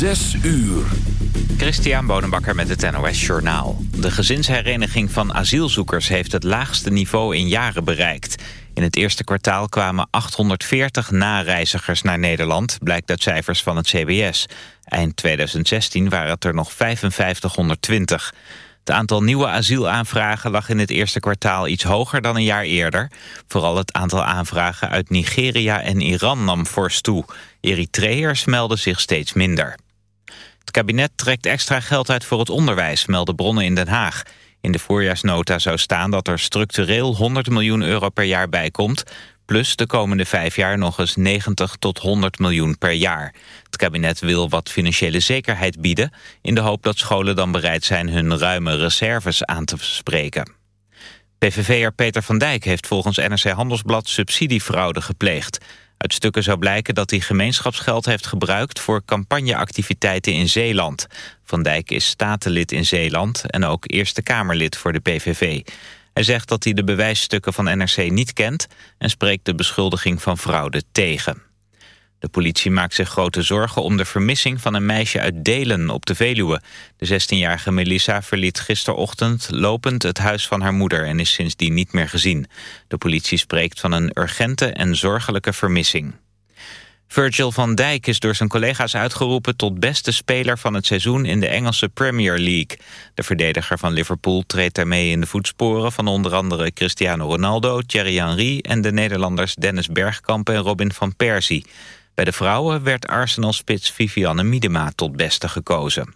Zes uur. Christian Bonenbakker met het NOS Journaal. De gezinshereniging van asielzoekers heeft het laagste niveau in jaren bereikt. In het eerste kwartaal kwamen 840 nareizigers naar Nederland... blijkt uit cijfers van het CBS. Eind 2016 waren het er nog 5520. Het aantal nieuwe asielaanvragen lag in het eerste kwartaal iets hoger dan een jaar eerder. Vooral het aantal aanvragen uit Nigeria en Iran nam fors toe. Eritreërs melden zich steeds minder. Het kabinet trekt extra geld uit voor het onderwijs, melden bronnen in Den Haag. In de voorjaarsnota zou staan dat er structureel 100 miljoen euro per jaar bijkomt... plus de komende vijf jaar nog eens 90 tot 100 miljoen per jaar. Het kabinet wil wat financiële zekerheid bieden... in de hoop dat scholen dan bereid zijn hun ruime reserves aan te spreken. PVV'er Peter van Dijk heeft volgens NRC Handelsblad subsidiefraude gepleegd. Uit stukken zou blijken dat hij gemeenschapsgeld heeft gebruikt... voor campagneactiviteiten in Zeeland. Van Dijk is statenlid in Zeeland en ook Eerste Kamerlid voor de PVV. Hij zegt dat hij de bewijsstukken van NRC niet kent... en spreekt de beschuldiging van fraude tegen. De politie maakt zich grote zorgen om de vermissing van een meisje uit Delen op de Veluwe. De 16-jarige Melissa verliet gisterochtend lopend het huis van haar moeder en is sindsdien niet meer gezien. De politie spreekt van een urgente en zorgelijke vermissing. Virgil van Dijk is door zijn collega's uitgeroepen tot beste speler van het seizoen in de Engelse Premier League. De verdediger van Liverpool treedt daarmee in de voetsporen van onder andere Cristiano Ronaldo, Thierry Henry en de Nederlanders Dennis Bergkamp en Robin van Persie. Bij de vrouwen werd Arsenal-spits Vivianne Miedema tot beste gekozen.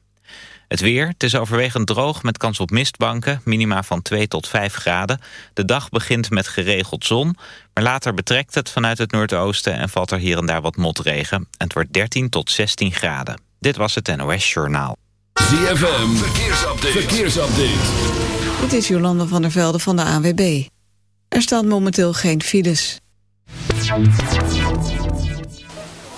Het weer, het is overwegend droog met kans op mistbanken, minima van 2 tot 5 graden. De dag begint met geregeld zon, maar later betrekt het vanuit het noordoosten... en valt er hier en daar wat motregen. En het wordt 13 tot 16 graden. Dit was het NOS Journaal. ZFM, verkeersupdate. verkeersupdate. Dit is Jolande van der Velde van de ANWB. Er staan momenteel geen files.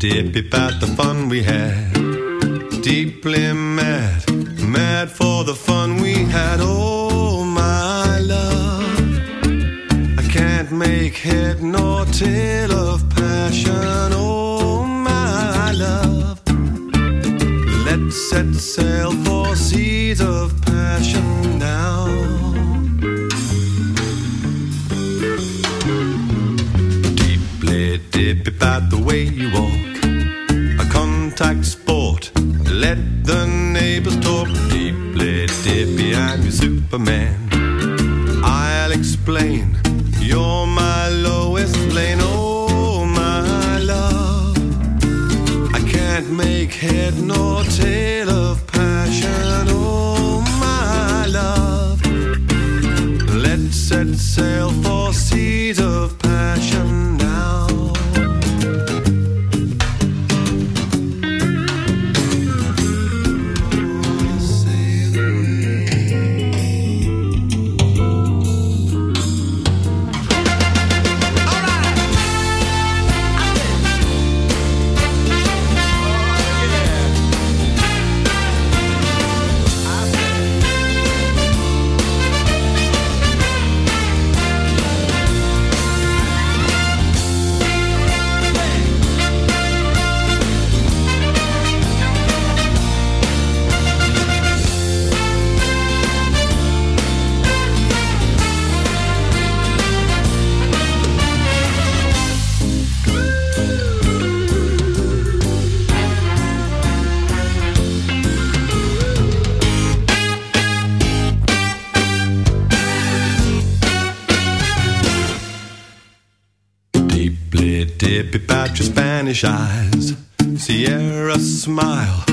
Dip about the fun we had. Eyes. Sierra smile,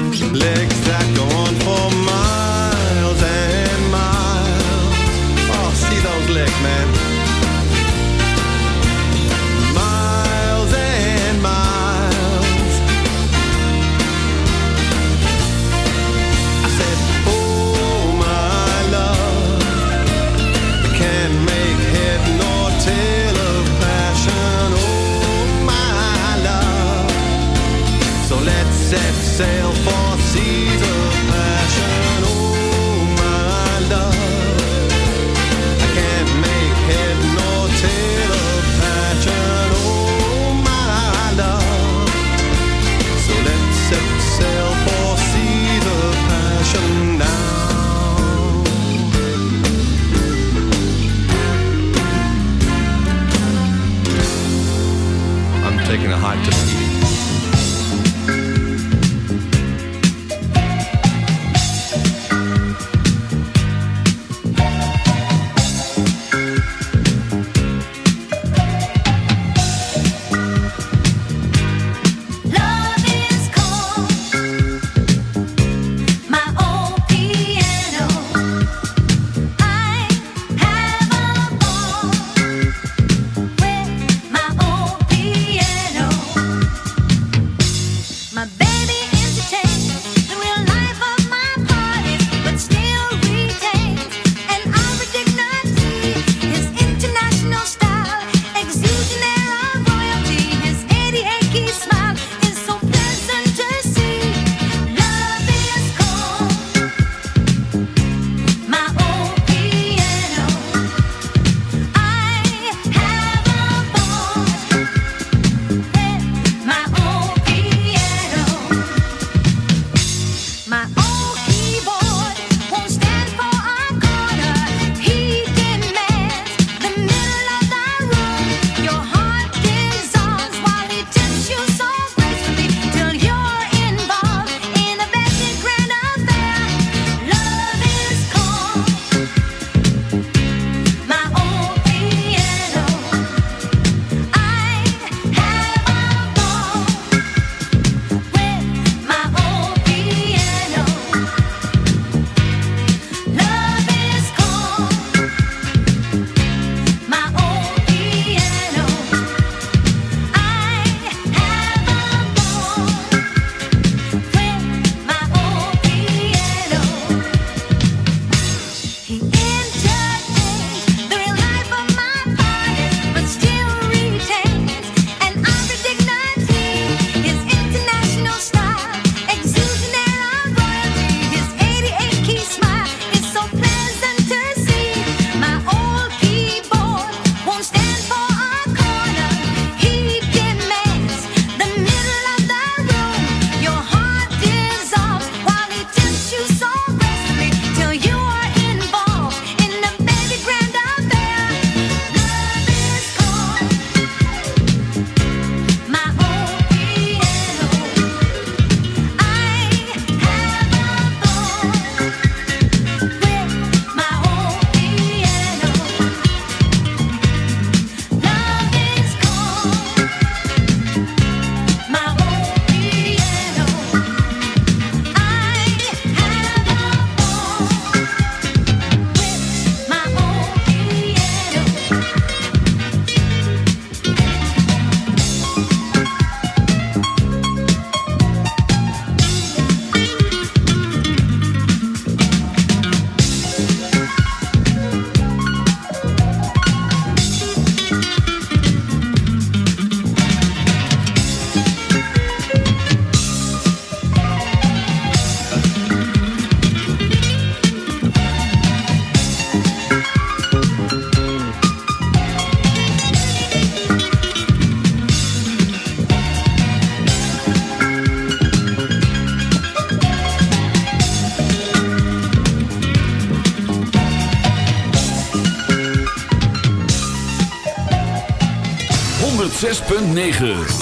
9.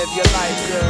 live your life good.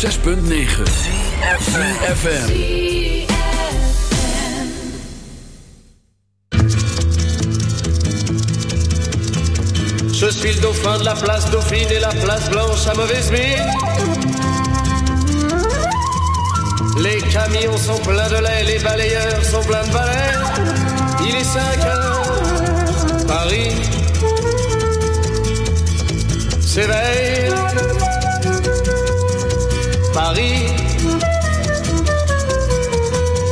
106.9 FM. Je suis le dauphin de la place Dauphine et la place Blanche à mauvaise mine. Les camions sont pleins de lait, les balayeurs sont pleins de balais. Il est 5 heures, Paris s'éveille.